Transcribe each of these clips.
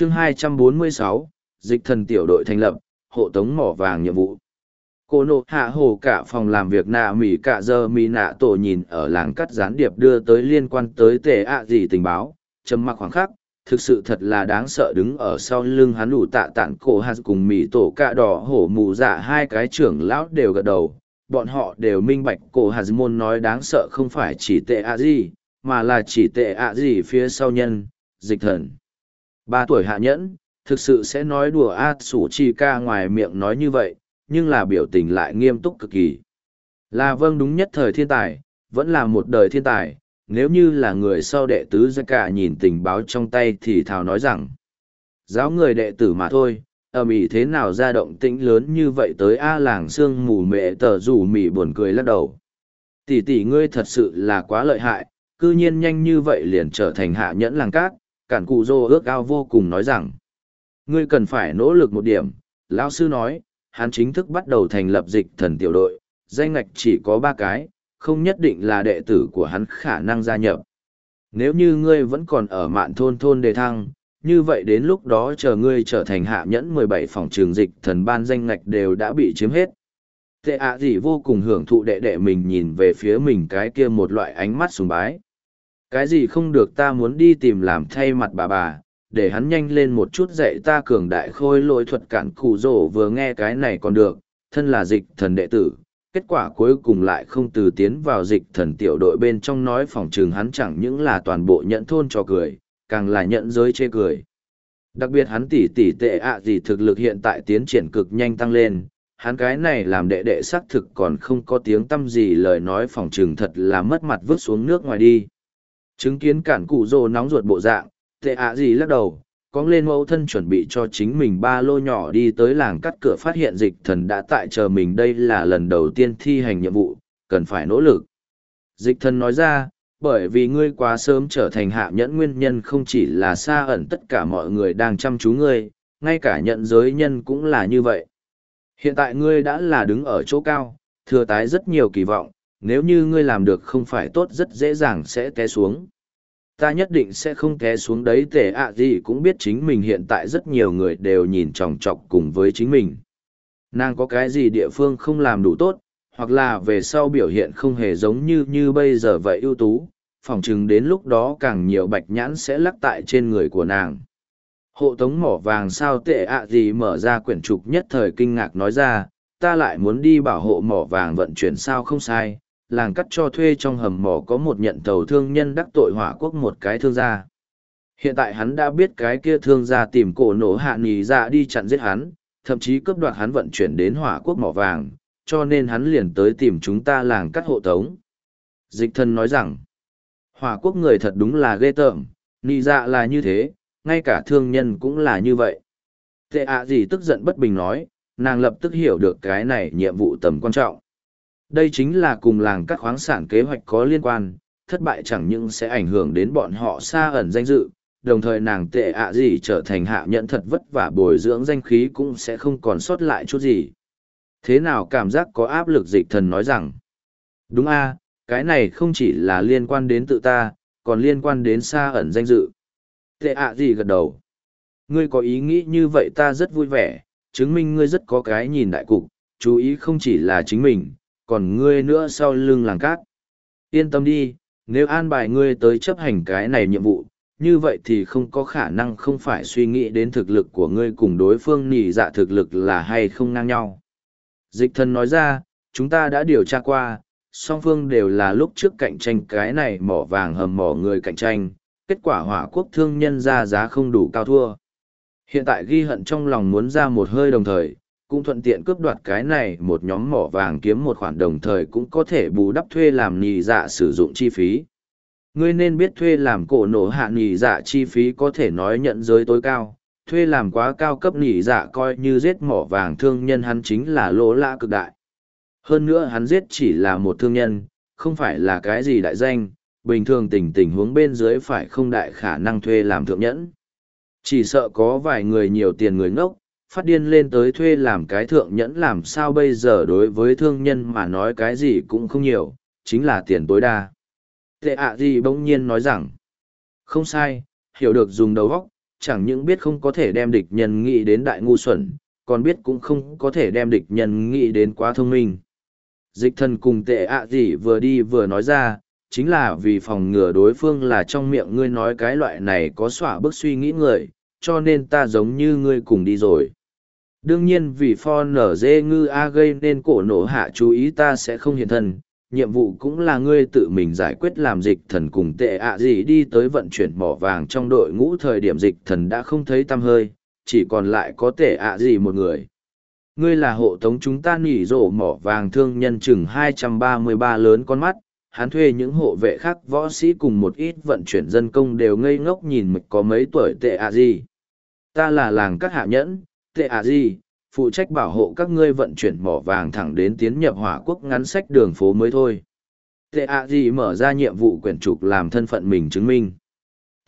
chương 246, dịch thần tiểu đội thành lập, hộ tống mỏ vàng nhiệm vụ. Cô nộ hạ hồ cả phòng làm việc nạ mỉ cả giờ mỉ nạ tổ nhìn ở làng cắt gián điệp đưa tới liên quan tới tệ ạ gì tình báo, trầm mặc khoảng khắc, thực sự thật là đáng sợ đứng ở sau lưng hắn đủ tạ tản cổ hạt cùng mỉ tổ cạ đỏ hổ mù dạ hai cái trưởng lão đều gật đầu. Bọn họ đều minh bạch cổ hạt môn nói đáng sợ không phải chỉ tệ ạ gì, mà là chỉ tệ ạ gì phía sau nhân, dịch thần. Ba tuổi hạ nhẫn, thực sự sẽ nói đùa A Sủ Chi Ca ngoài miệng nói như vậy, nhưng là biểu tình lại nghiêm túc cực kỳ. Là vâng đúng nhất thời thiên tài, vẫn là một đời thiên tài, nếu như là người sau đệ tứ gia cả nhìn tình báo trong tay thì thào nói rằng, giáo người đệ tử mà thôi, ầm ĩ thế nào ra động tĩnh lớn như vậy tới A làng xương mù mẹ tờ rủ mỉ buồn cười lắc đầu. Tỷ tỷ ngươi thật sự là quá lợi hại, cư nhiên nhanh như vậy liền trở thành hạ nhẫn làng cát, cản cụ dô ước ao vô cùng nói rằng, ngươi cần phải nỗ lực một điểm, lão sư nói, hắn chính thức bắt đầu thành lập dịch thần tiểu đội, danh ngạch chỉ có ba cái, không nhất định là đệ tử của hắn khả năng gia nhập. Nếu như ngươi vẫn còn ở mạn thôn thôn đề thăng, như vậy đến lúc đó chờ ngươi trở thành hạ nhẫn 17 phòng trường dịch thần ban danh ngạch đều đã bị chiếm hết. Tệ ạ gì vô cùng hưởng thụ đệ đệ mình nhìn về phía mình cái kia một loại ánh mắt sùng bái. Cái gì không được ta muốn đi tìm làm thay mặt bà bà, để hắn nhanh lên một chút dạy ta cường đại khôi lỗi thuật cản cụ rổ vừa nghe cái này còn được, thân là dịch thần đệ tử. Kết quả cuối cùng lại không từ tiến vào dịch thần tiểu đội bên trong nói phòng trường hắn chẳng những là toàn bộ nhận thôn cho cười, càng là nhận giới chê cười. Đặc biệt hắn tỉ tỉ tệ ạ gì thực lực hiện tại tiến triển cực nhanh tăng lên, hắn cái này làm đệ đệ xác thực còn không có tiếng tâm gì lời nói phòng trường thật là mất mặt vứt xuống nước ngoài đi. Chứng kiến cản cụ rồ nóng ruột bộ dạng, tệ ạ gì lắc đầu, cóng lên mẫu thân chuẩn bị cho chính mình ba lô nhỏ đi tới làng cắt cửa phát hiện dịch thần đã tại chờ mình đây là lần đầu tiên thi hành nhiệm vụ, cần phải nỗ lực. Dịch thần nói ra, bởi vì ngươi quá sớm trở thành hạ nhẫn nguyên nhân không chỉ là xa ẩn tất cả mọi người đang chăm chú ngươi, ngay cả nhận giới nhân cũng là như vậy. Hiện tại ngươi đã là đứng ở chỗ cao, thừa tái rất nhiều kỳ vọng, nếu như ngươi làm được không phải tốt rất dễ dàng sẽ té xuống ta nhất định sẽ không té xuống đấy tệ ạ gì cũng biết chính mình hiện tại rất nhiều người đều nhìn chòng chọc cùng với chính mình. Nàng có cái gì địa phương không làm đủ tốt, hoặc là về sau biểu hiện không hề giống như như bây giờ vậy ưu tú phỏng chừng đến lúc đó càng nhiều bạch nhãn sẽ lắc tại trên người của nàng. Hộ tống mỏ vàng sao tệ ạ gì mở ra quyển trục nhất thời kinh ngạc nói ra, ta lại muốn đi bảo hộ mỏ vàng vận chuyển sao không sai làng cắt cho thuê trong hầm mỏ có một nhận tàu thương nhân đắc tội hỏa quốc một cái thương gia. Hiện tại hắn đã biết cái kia thương gia tìm cổ nổ hạ nì ra đi chặn giết hắn, thậm chí cướp đoạt hắn vận chuyển đến hỏa quốc mỏ vàng, cho nên hắn liền tới tìm chúng ta làng cắt hộ tống. Dịch thân nói rằng, hỏa quốc người thật đúng là ghê tởm, nì dạ là như thế, ngay cả thương nhân cũng là như vậy. Tệ ạ gì tức giận bất bình nói, nàng lập tức hiểu được cái này nhiệm vụ tầm quan trọng. Đây chính là cùng làng các khoáng sản kế hoạch có liên quan, thất bại chẳng những sẽ ảnh hưởng đến bọn họ xa ẩn danh dự, đồng thời nàng tệ ạ gì trở thành hạ nhận thật vất vả bồi dưỡng danh khí cũng sẽ không còn sót lại chút gì. Thế nào cảm giác có áp lực dịch thần nói rằng, đúng a cái này không chỉ là liên quan đến tự ta, còn liên quan đến xa ẩn danh dự. Tệ ạ gì gật đầu. Ngươi có ý nghĩ như vậy ta rất vui vẻ, chứng minh ngươi rất có cái nhìn đại cục, chú ý không chỉ là chính mình, còn ngươi nữa sau lưng làng cát. Yên tâm đi, nếu an bài ngươi tới chấp hành cái này nhiệm vụ, như vậy thì không có khả năng không phải suy nghĩ đến thực lực của ngươi cùng đối phương nỉ dạ thực lực là hay không ngang nhau. Dịch thần nói ra, chúng ta đã điều tra qua, song phương đều là lúc trước cạnh tranh cái này mỏ vàng hầm mỏ người cạnh tranh, kết quả hỏa quốc thương nhân ra giá không đủ cao thua. Hiện tại ghi hận trong lòng muốn ra một hơi đồng thời, cũng thuận tiện cướp đoạt cái này một nhóm mỏ vàng kiếm một khoản đồng thời cũng có thể bù đắp thuê làm nhì dạ sử dụng chi phí. Ngươi nên biết thuê làm cổ nổ hạ nhì dạ chi phí có thể nói nhận giới tối cao, thuê làm quá cao cấp nhì dạ coi như giết mỏ vàng thương nhân hắn chính là lỗ lạ cực đại. Hơn nữa hắn giết chỉ là một thương nhân, không phải là cái gì đại danh, bình thường tình tình huống bên dưới phải không đại khả năng thuê làm thượng nhẫn. Chỉ sợ có vài người nhiều tiền người ngốc, phát điên lên tới thuê làm cái thượng nhẫn làm sao bây giờ đối với thương nhân mà nói cái gì cũng không nhiều, chính là tiền tối đa. Tệ ạ gì bỗng nhiên nói rằng, không sai, hiểu được dùng đầu óc, chẳng những biết không có thể đem địch nhân nghĩ đến đại ngu xuẩn, còn biết cũng không có thể đem địch nhân nghĩ đến quá thông minh. Dịch thần cùng tệ ạ gì vừa đi vừa nói ra, chính là vì phòng ngừa đối phương là trong miệng ngươi nói cái loại này có xỏa bức suy nghĩ người, cho nên ta giống như ngươi cùng đi rồi. Đương nhiên vì pho nở dê ngư A gây nên cổ nổ hạ chú ý ta sẽ không hiện thân, nhiệm vụ cũng là ngươi tự mình giải quyết làm dịch thần cùng tệ ạ gì đi tới vận chuyển mỏ vàng trong đội ngũ thời điểm dịch thần đã không thấy tăm hơi, chỉ còn lại có tệ ạ gì một người. Ngươi là hộ tống chúng ta nỉ rổ mỏ vàng thương nhân chừng 233 lớn con mắt, hắn thuê những hộ vệ khác võ sĩ cùng một ít vận chuyển dân công đều ngây ngốc nhìn mực có mấy tuổi tệ ạ gì. Ta là làng các hạ nhẫn, tệ ạ gì, phụ trách bảo hộ các ngươi vận chuyển mỏ vàng thẳng đến tiến nhập hỏa quốc ngắn sách đường phố mới thôi. Tệ ạ gì mở ra nhiệm vụ quyển trục làm thân phận mình chứng minh.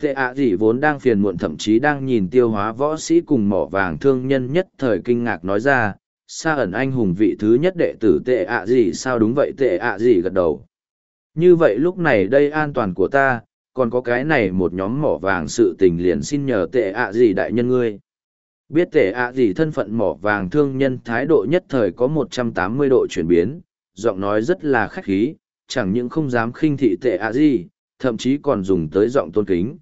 Tệ ạ gì vốn đang phiền muộn thậm chí đang nhìn tiêu hóa võ sĩ cùng mỏ vàng thương nhân nhất thời kinh ngạc nói ra, xa ẩn anh hùng vị thứ nhất đệ tử tệ ạ gì sao đúng vậy tệ ạ gì gật đầu. Như vậy lúc này đây an toàn của ta, còn có cái này một nhóm mỏ vàng sự tình liền xin nhờ tệ ạ gì đại nhân ngươi. Biết tệ ạ gì thân phận mỏ vàng thương nhân thái độ nhất thời có một trăm tám mươi độ chuyển biến, giọng nói rất là khách khí, chẳng những không dám khinh thị tệ ạ gì, thậm chí còn dùng tới giọng tôn kính.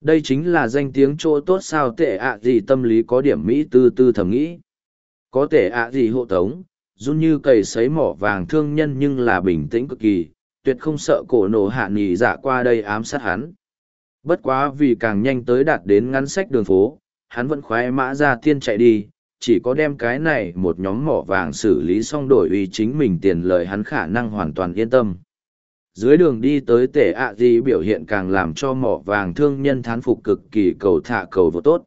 Đây chính là danh tiếng chỗ tốt sao tệ ạ gì tâm lý có điểm Mỹ tư tư thầm nghĩ. Có tệ ạ gì hộ tống, run như cầy sấy mỏ vàng thương nhân nhưng là bình tĩnh cực kỳ, tuyệt không sợ cổ nổ hạ nghỉ giả qua đây ám sát hắn. Bất quá vì càng nhanh tới đạt đến ngắn sách đường phố, hắn vẫn khoái mã ra tiên chạy đi, chỉ có đem cái này một nhóm mỏ vàng xử lý xong đổi uy chính mình tiền lời hắn khả năng hoàn toàn yên tâm. Dưới đường đi tới tể ạ à gì biểu hiện càng làm cho mỏ vàng thương nhân thán phục cực kỳ cầu thả cầu vô tốt.